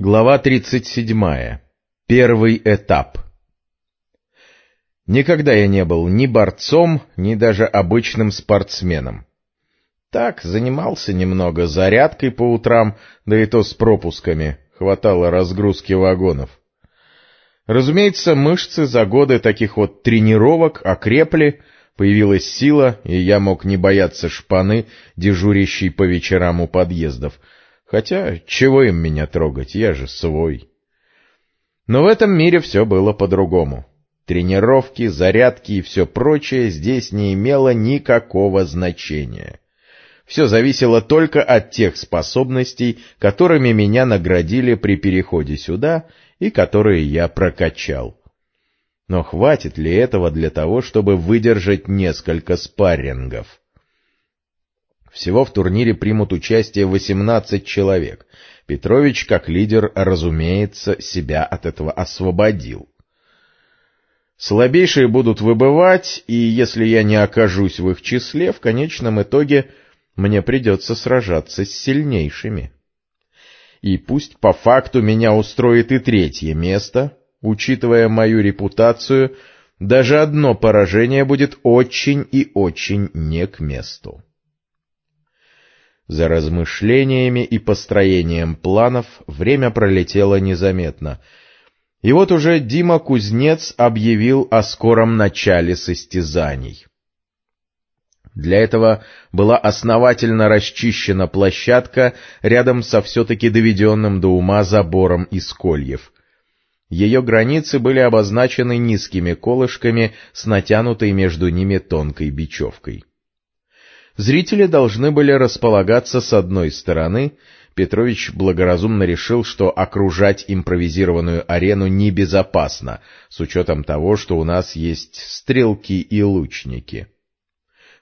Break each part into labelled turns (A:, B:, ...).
A: Глава 37. Первый этап. Никогда я не был ни борцом, ни даже обычным спортсменом. Так, занимался немного зарядкой по утрам, да и то с пропусками, хватало разгрузки вагонов. Разумеется, мышцы за годы таких вот тренировок окрепли, появилась сила, и я мог не бояться шпаны, дежурящей по вечерам у подъездов — Хотя, чего им меня трогать, я же свой. Но в этом мире все было по-другому. Тренировки, зарядки и все прочее здесь не имело никакого значения. Все зависело только от тех способностей, которыми меня наградили при переходе сюда и которые я прокачал. Но хватит ли этого для того, чтобы выдержать несколько спаррингов? Всего в турнире примут участие 18 человек. Петрович, как лидер, разумеется, себя от этого освободил. Слабейшие будут выбывать, и если я не окажусь в их числе, в конечном итоге мне придется сражаться с сильнейшими. И пусть по факту меня устроит и третье место, учитывая мою репутацию, даже одно поражение будет очень и очень не к месту. За размышлениями и построением планов время пролетело незаметно. И вот уже Дима Кузнец объявил о скором начале состязаний. Для этого была основательно расчищена площадка рядом со все-таки доведенным до ума забором из кольев. Ее границы были обозначены низкими колышками с натянутой между ними тонкой бечевкой. Зрители должны были располагаться с одной стороны. Петрович благоразумно решил, что окружать импровизированную арену небезопасно, с учетом того, что у нас есть стрелки и лучники.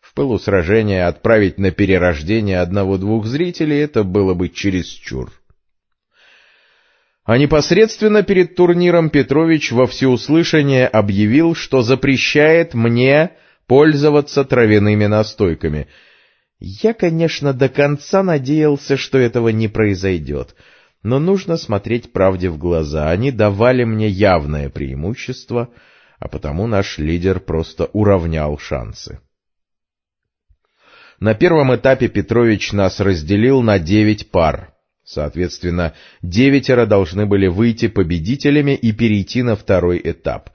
A: В пылу сражения отправить на перерождение одного-двух зрителей это было бы чересчур. А непосредственно перед турниром Петрович во всеуслышание объявил, что запрещает мне пользоваться травяными настойками — я, конечно, до конца надеялся, что этого не произойдет, но нужно смотреть правде в глаза. Они давали мне явное преимущество, а потому наш лидер просто уравнял шансы. На первом этапе Петрович нас разделил на девять пар. Соответственно, девятеро должны были выйти победителями и перейти на второй этап.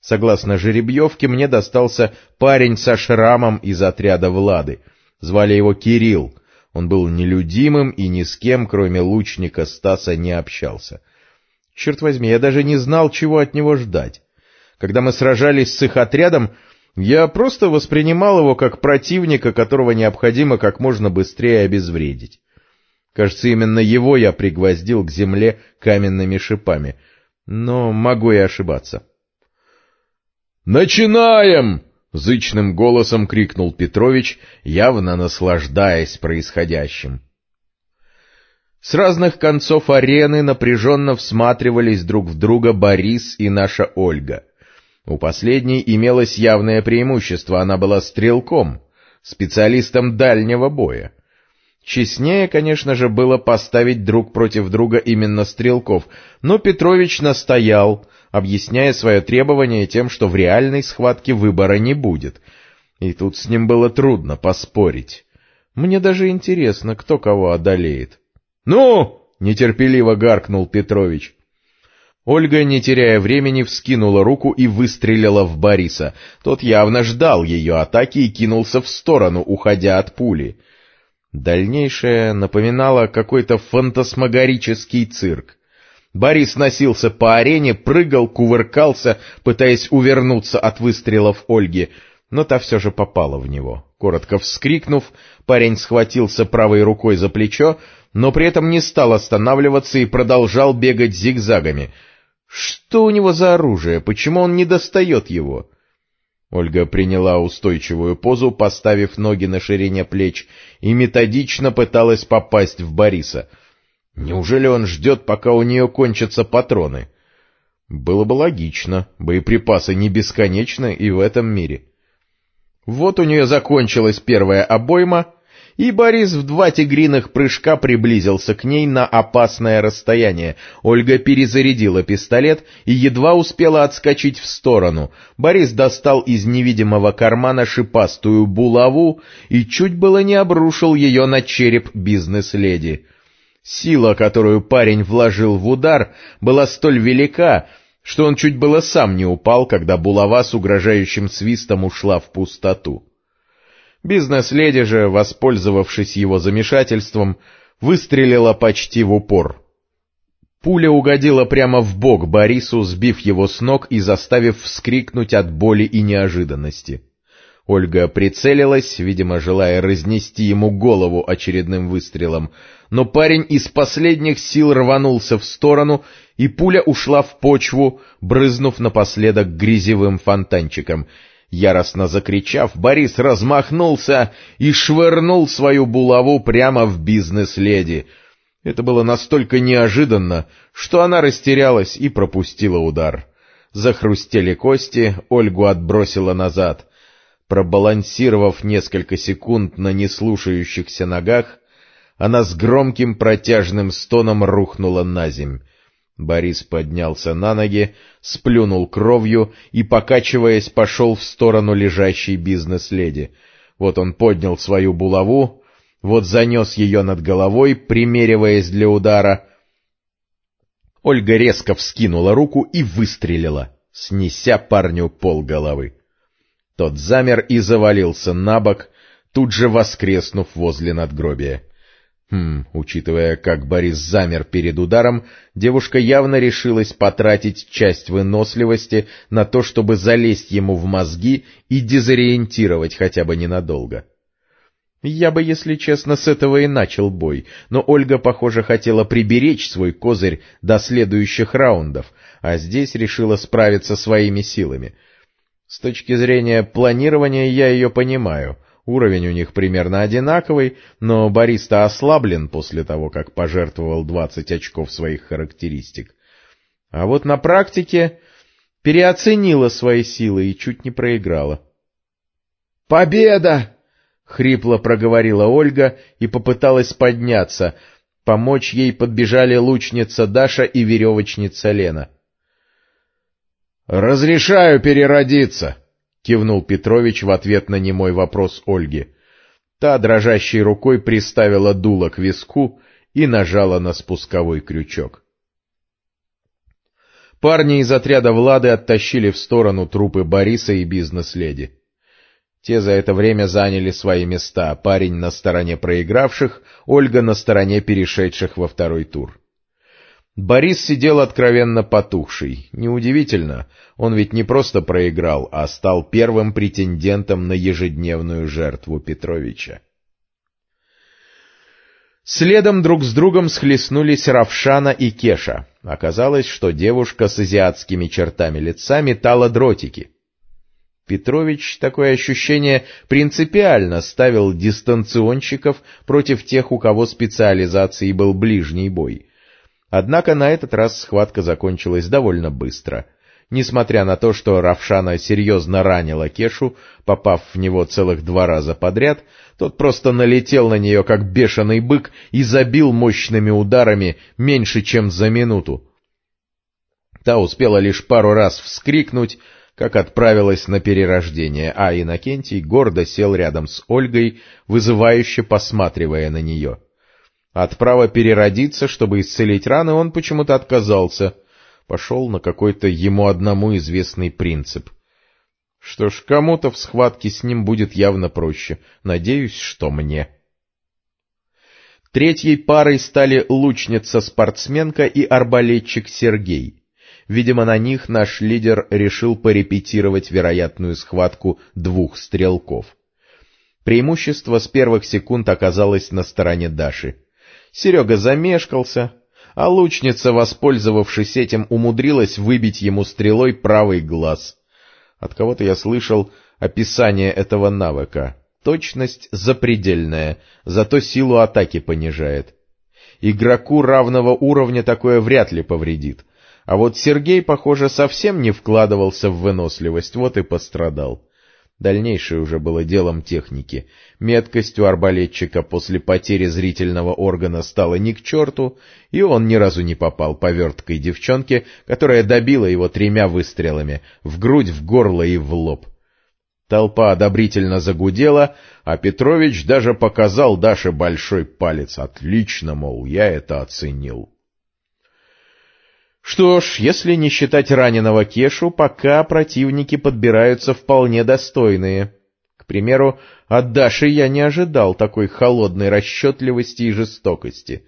A: Согласно жеребьевке, мне достался парень со шрамом из отряда Влады — Звали его Кирилл. Он был нелюдимым и ни с кем, кроме лучника Стаса, не общался. Черт возьми, я даже не знал, чего от него ждать. Когда мы сражались с их отрядом, я просто воспринимал его как противника, которого необходимо как можно быстрее обезвредить. Кажется, именно его я пригвоздил к земле каменными шипами. Но могу и ошибаться. «Начинаем!» Зычным голосом крикнул Петрович, явно наслаждаясь происходящим. С разных концов арены напряженно всматривались друг в друга Борис и наша Ольга. У последней имелось явное преимущество, она была стрелком, специалистом дальнего боя. Честнее, конечно же, было поставить друг против друга именно стрелков, но Петрович настоял, объясняя свое требование тем, что в реальной схватке выбора не будет. И тут с ним было трудно поспорить. Мне даже интересно, кто кого одолеет. «Ну!» — нетерпеливо гаркнул Петрович. Ольга, не теряя времени, вскинула руку и выстрелила в Бориса. Тот явно ждал ее атаки и кинулся в сторону, уходя от пули. Дальнейшее напоминало какой-то фантасмагорический цирк. Борис носился по арене, прыгал, кувыркался, пытаясь увернуться от выстрелов Ольги, но та все же попала в него. Коротко вскрикнув, парень схватился правой рукой за плечо, но при этом не стал останавливаться и продолжал бегать зигзагами. Что у него за оружие? Почему он не достает его? Ольга приняла устойчивую позу, поставив ноги на ширине плеч, и методично пыталась попасть в Бориса — Неужели он ждет, пока у нее кончатся патроны? Было бы логично, боеприпасы не бесконечны и в этом мире. Вот у нее закончилась первая обойма, и Борис в два тигриных прыжка приблизился к ней на опасное расстояние. Ольга перезарядила пистолет и едва успела отскочить в сторону. Борис достал из невидимого кармана шипастую булаву и чуть было не обрушил ее на череп бизнес-леди. Сила, которую парень вложил в удар, была столь велика, что он чуть было сам не упал, когда булава с угрожающим свистом ушла в пустоту. Бизнес-леди же, воспользовавшись его замешательством, выстрелила почти в упор. Пуля угодила прямо в бок Борису, сбив его с ног и заставив вскрикнуть от боли и неожиданности. Ольга прицелилась, видимо, желая разнести ему голову очередным выстрелом, но парень из последних сил рванулся в сторону, и пуля ушла в почву, брызнув напоследок грязевым фонтанчиком — Яростно закричав, Борис размахнулся и швырнул свою булаву прямо в бизнес-леди. Это было настолько неожиданно, что она растерялась и пропустила удар. Захрустели кости, Ольгу отбросила назад. Пробалансировав несколько секунд на неслушающихся ногах, она с громким протяжным стоном рухнула на земь. Борис поднялся на ноги, сплюнул кровью и, покачиваясь, пошел в сторону лежащей бизнес-леди. Вот он поднял свою булаву, вот занес ее над головой, примериваясь для удара. Ольга резко вскинула руку и выстрелила, снеся парню пол головы. Тот замер и завалился на бок, тут же воскреснув возле надгробия. Хм, учитывая, как Борис замер перед ударом, девушка явно решилась потратить часть выносливости на то, чтобы залезть ему в мозги и дезориентировать хотя бы ненадолго. Я бы, если честно, с этого и начал бой, но Ольга, похоже, хотела приберечь свой козырь до следующих раундов, а здесь решила справиться своими силами. С точки зрения планирования я ее понимаю — Уровень у них примерно одинаковый, но Бориста ослаблен после того, как пожертвовал 20 очков своих характеристик. А вот на практике переоценила свои силы и чуть не проиграла. «Победа!» — хрипло проговорила Ольга и попыталась подняться. Помочь ей подбежали лучница Даша и веревочница Лена. «Разрешаю переродиться!» — кивнул Петрович в ответ на немой вопрос Ольги. Та дрожащей рукой приставила дуло к виску и нажала на спусковой крючок. Парни из отряда Влады оттащили в сторону трупы Бориса и бизнес-леди. Те за это время заняли свои места, парень на стороне проигравших, Ольга на стороне перешедших во второй тур. Борис сидел откровенно потухший. Неудивительно, он ведь не просто проиграл, а стал первым претендентом на ежедневную жертву Петровича. Следом друг с другом схлестнулись Равшана и Кеша. Оказалось, что девушка с азиатскими чертами лица метала дротики. Петрович, такое ощущение, принципиально ставил дистанционщиков против тех, у кого специализацией был ближний бой — Однако на этот раз схватка закончилась довольно быстро. Несмотря на то, что Равшана серьезно ранила Кешу, попав в него целых два раза подряд, тот просто налетел на нее, как бешеный бык, и забил мощными ударами меньше, чем за минуту. Та успела лишь пару раз вскрикнуть, как отправилась на перерождение, а Иннокентий гордо сел рядом с Ольгой, вызывающе посматривая на нее. От права переродиться, чтобы исцелить раны, он почему-то отказался. Пошел на какой-то ему одному известный принцип. Что ж, кому-то в схватке с ним будет явно проще. Надеюсь, что мне. Третьей парой стали лучница-спортсменка и арбалетчик Сергей. Видимо, на них наш лидер решил порепетировать вероятную схватку двух стрелков. Преимущество с первых секунд оказалось на стороне Даши. Серега замешкался, а лучница, воспользовавшись этим, умудрилась выбить ему стрелой правый глаз. От кого-то я слышал описание этого навыка. Точность запредельная, зато силу атаки понижает. Игроку равного уровня такое вряд ли повредит. А вот Сергей, похоже, совсем не вкладывался в выносливость, вот и пострадал. Дальнейшее уже было делом техники. Меткость у арбалетчика после потери зрительного органа стала ни к черту, и он ни разу не попал по верткой девчонке, которая добила его тремя выстрелами — в грудь, в горло и в лоб. Толпа одобрительно загудела, а Петрович даже показал Даше большой палец. Отлично, мол, я это оценил. Что ж, если не считать раненого Кешу, пока противники подбираются вполне достойные. К примеру, от Даши я не ожидал такой холодной расчетливости и жестокости.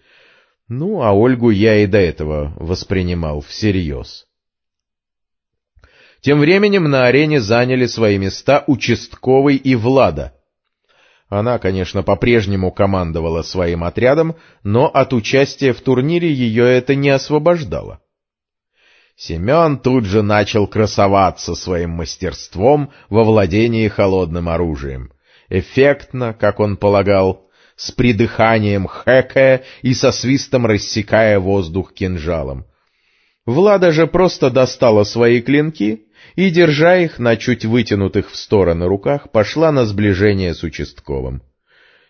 A: Ну, а Ольгу я и до этого воспринимал всерьез. Тем временем на арене заняли свои места участковый и Влада. Она, конечно, по-прежнему командовала своим отрядом, но от участия в турнире ее это не освобождало. Семен тут же начал красоваться своим мастерством во владении холодным оружием. Эффектно, как он полагал, с придыханием хэкая и со свистом рассекая воздух кинжалом. Влада же просто достала свои клинки и, держа их на чуть вытянутых в стороны руках, пошла на сближение с участковым.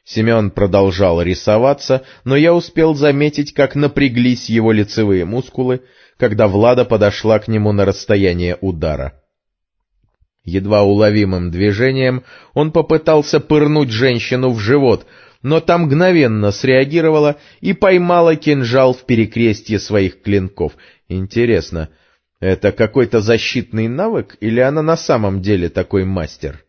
A: Семен продолжал рисоваться, но я успел заметить, как напряглись его лицевые мускулы, когда Влада подошла к нему на расстояние удара. Едва уловимым движением он попытался пырнуть женщину в живот, но та мгновенно среагировала и поймала кинжал в перекрестье своих клинков. Интересно, это какой-то защитный навык или она на самом деле такой мастер?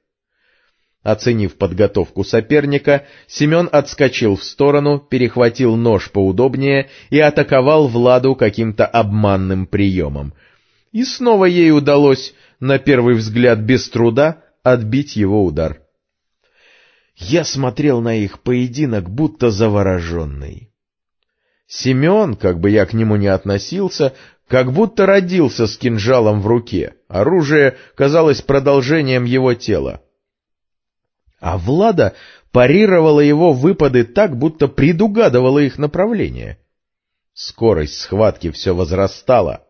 A: Оценив подготовку соперника, Семен отскочил в сторону, перехватил нож поудобнее и атаковал Владу каким-то обманным приемом. И снова ей удалось, на первый взгляд без труда, отбить его удар. Я смотрел на их поединок, будто завороженный. Семен, как бы я к нему ни относился, как будто родился с кинжалом в руке. Оружие казалось продолжением его тела а Влада парировала его выпады так, будто предугадывала их направление. Скорость схватки все возрастала.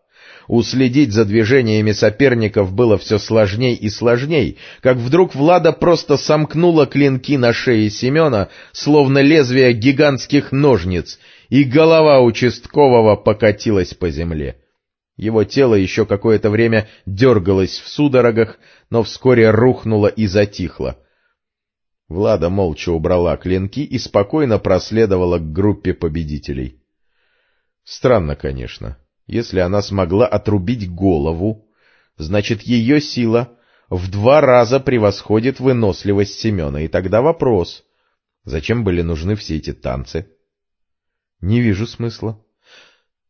A: Уследить за движениями соперников было все сложней и сложней, как вдруг Влада просто сомкнула клинки на шее Семена, словно лезвие гигантских ножниц, и голова участкового покатилась по земле. Его тело еще какое-то время дергалось в судорогах, но вскоре рухнуло и затихло. Влада молча убрала клинки и спокойно проследовала к группе победителей. Странно, конечно. Если она смогла отрубить голову, значит, ее сила в два раза превосходит выносливость Семена, и тогда вопрос, зачем были нужны все эти танцы? Не вижу смысла.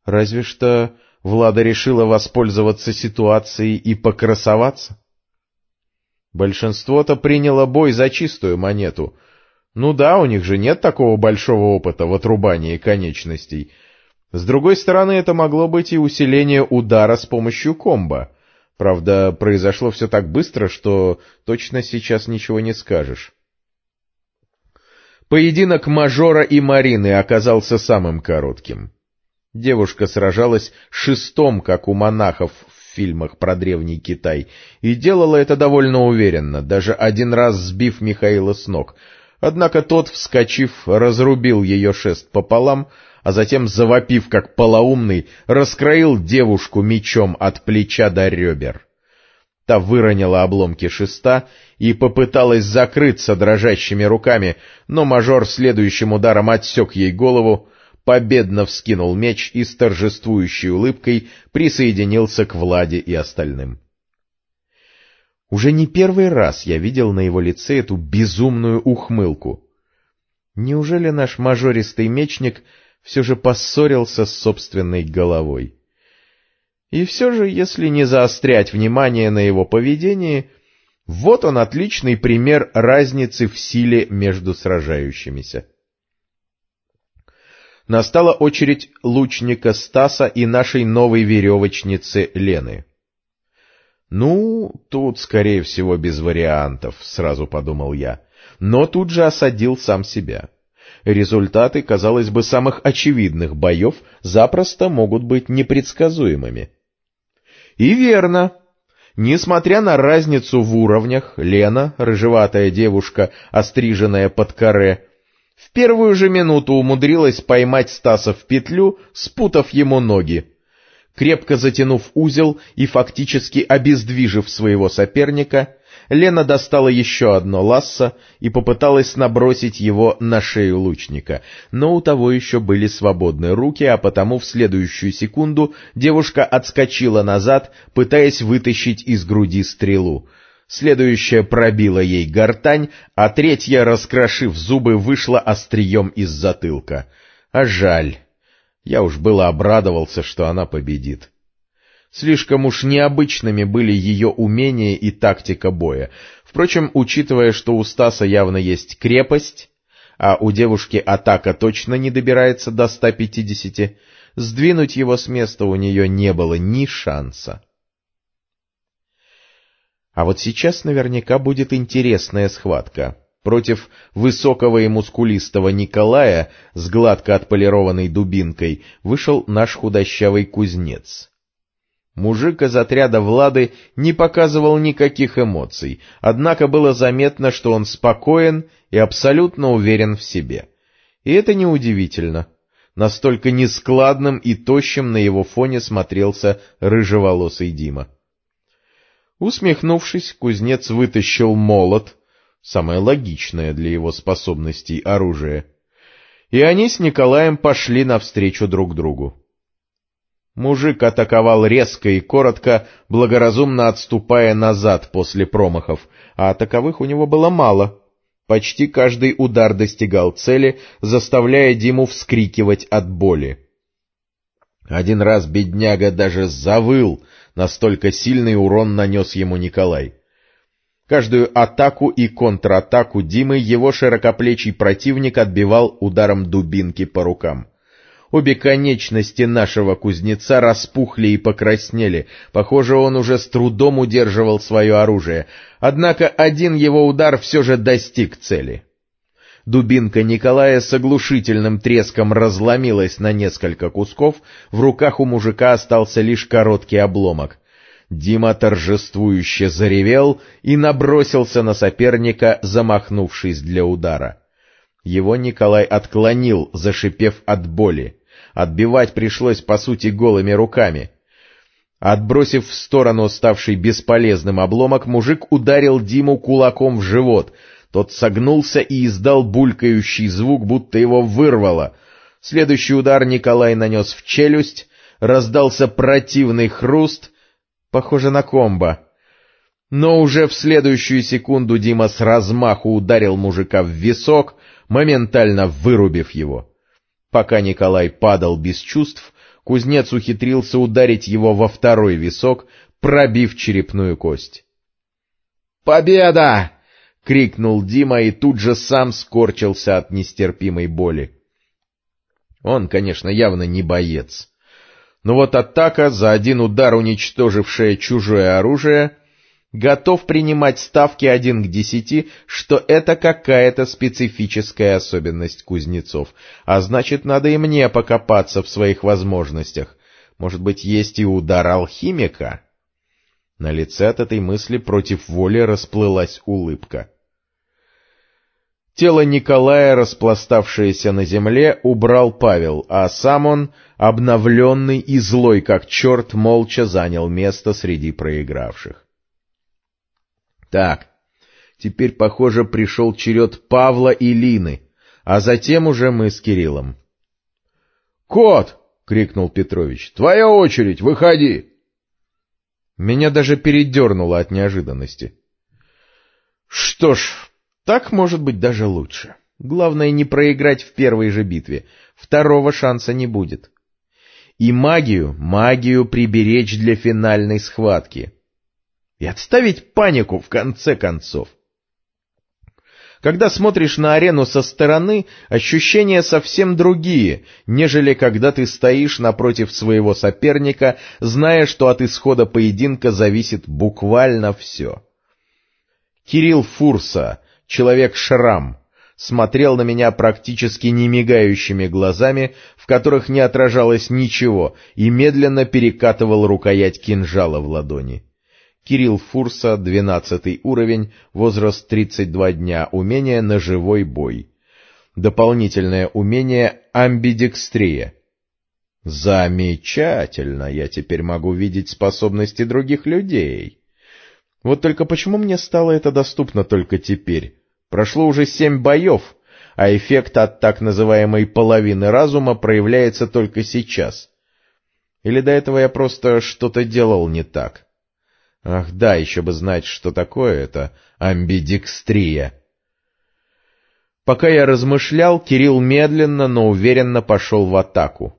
A: Разве что Влада решила воспользоваться ситуацией и покрасоваться. Большинство-то приняло бой за чистую монету. Ну да, у них же нет такого большого опыта в отрубании конечностей. С другой стороны, это могло быть и усиление удара с помощью комбо. Правда, произошло все так быстро, что точно сейчас ничего не скажешь. Поединок мажора и Марины оказался самым коротким. Девушка сражалась шестом, как у монахов фильмах про Древний Китай, и делала это довольно уверенно, даже один раз сбив Михаила с ног. Однако тот, вскочив, разрубил ее шест пополам, а затем, завопив как полоумный, раскроил девушку мечом от плеча до ребер. Та выронила обломки шеста и попыталась закрыться дрожащими руками, но мажор следующим ударом отсек ей голову, победно вскинул меч и с торжествующей улыбкой присоединился к Владе и остальным. Уже не первый раз я видел на его лице эту безумную ухмылку. Неужели наш мажористый мечник все же поссорился с собственной головой? И все же, если не заострять внимание на его поведении, вот он отличный пример разницы в силе между сражающимися настала очередь лучника Стаса и нашей новой веревочницы Лены. «Ну, тут, скорее всего, без вариантов», — сразу подумал я, но тут же осадил сам себя. Результаты, казалось бы, самых очевидных боев запросто могут быть непредсказуемыми. И верно. Несмотря на разницу в уровнях, Лена, рыжеватая девушка, остриженная под каре, в первую же минуту умудрилась поймать Стаса в петлю, спутав ему ноги. Крепко затянув узел и фактически обездвижив своего соперника, Лена достала еще одно лассо и попыталась набросить его на шею лучника, но у того еще были свободные руки, а потому в следующую секунду девушка отскочила назад, пытаясь вытащить из груди стрелу. Следующая пробила ей гортань, а третья, раскрошив зубы, вышла острием из затылка. А жаль. Я уж было обрадовался, что она победит. Слишком уж необычными были ее умения и тактика боя. Впрочем, учитывая, что у Стаса явно есть крепость, а у девушки атака точно не добирается до 150, сдвинуть его с места у нее не было ни шанса. А вот сейчас наверняка будет интересная схватка. Против высокого и мускулистого Николая с гладко отполированной дубинкой вышел наш худощавый кузнец. Мужик из отряда Влады не показывал никаких эмоций, однако было заметно, что он спокоен и абсолютно уверен в себе. И это неудивительно. Настолько нескладным и тощим на его фоне смотрелся рыжеволосый Дима. Усмехнувшись, кузнец вытащил молот, самое логичное для его способностей оружие, и они с Николаем пошли навстречу друг другу. Мужик атаковал резко и коротко, благоразумно отступая назад после промахов, а таковых у него было мало. Почти каждый удар достигал цели, заставляя Диму вскрикивать от боли. Один раз бедняга даже завыл, настолько сильный урон нанес ему Николай. Каждую атаку и контратаку Димы его широкоплечий противник отбивал ударом дубинки по рукам. Обе конечности нашего кузнеца распухли и покраснели. Похоже, он уже с трудом удерживал свое оружие. Однако один его удар все же достиг цели. Дубинка Николая с оглушительным треском разломилась на несколько кусков, в руках у мужика остался лишь короткий обломок. Дима торжествующе заревел и набросился на соперника, замахнувшись для удара. Его Николай отклонил, зашипев от боли. Отбивать пришлось, по сути, голыми руками. Отбросив в сторону ставший бесполезным обломок, мужик ударил Диму кулаком в живот. Тот согнулся и издал булькающий звук, будто его вырвало. Следующий удар Николай нанес в челюсть, раздался противный хруст — Похоже на комбо. Но уже в следующую секунду Дима с размаху ударил мужика в висок, моментально вырубив его. Пока Николай падал без чувств, кузнец ухитрился ударить его во второй висок, пробив черепную кость. «Победа!» — крикнул Дима и тут же сам скорчился от нестерпимой боли. Он, конечно, явно не боец. Но вот атака, за один удар уничтожившая чужое оружие, готов принимать ставки один к десяти, что это какая-то специфическая особенность кузнецов, а значит, надо и мне покопаться в своих возможностях. Может быть, есть и удар алхимика? На лице от этой мысли против воли расплылась улыбка. Тело Николая, распластавшееся на земле, убрал Павел, а сам он, обновленный и злой как черт, молча занял место среди проигравших. Так, теперь, похоже, пришел черед Павла и Лины, а затем уже мы с Кириллом. — Кот! — крикнул Петрович. — Твоя очередь, выходи! Меня даже передернуло от неожиданности. — Что ж, так может быть даже лучше. Главное не проиграть в первой же битве. Второго шанса не будет. И магию, магию приберечь для финальной схватки. И отставить панику в конце концов. Когда смотришь на арену со стороны, ощущения совсем другие, нежели когда ты стоишь напротив своего соперника, зная, что от исхода поединка зависит буквально все. Кирилл Фурса человек-шрам, смотрел на меня практически немигающими глазами, в которых не отражалось ничего, и медленно перекатывал рукоять кинжала в ладони. Кирилл Фурса, 12 уровень, возраст 32 дня, умение «Ножевой бой». Дополнительное умение «Амбидекстрия». Замечательно, я теперь могу видеть способности других людей. Вот только почему мне стало это доступно только теперь? Прошло уже семь боев, а эффект от так называемой половины разума проявляется только сейчас. Или до этого я просто что-то делал не так? Ах да, еще бы знать, что такое это амбидекстрия. Пока я размышлял, Кирилл медленно, но уверенно пошел в атаку.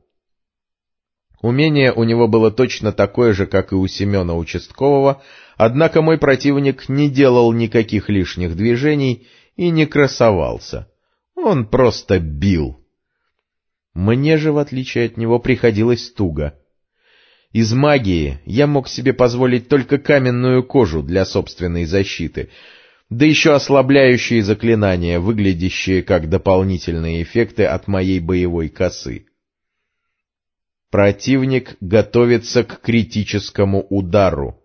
A: Умение у него было точно такое же, как и у Семена Участкового, однако мой противник не делал никаких лишних движений и не красовался. Он просто бил. Мне же, в отличие от него, приходилось туго. Из магии я мог себе позволить только каменную кожу для собственной защиты, да еще ослабляющие заклинания, выглядящие как дополнительные эффекты от моей боевой косы. Противник готовится к критическому удару.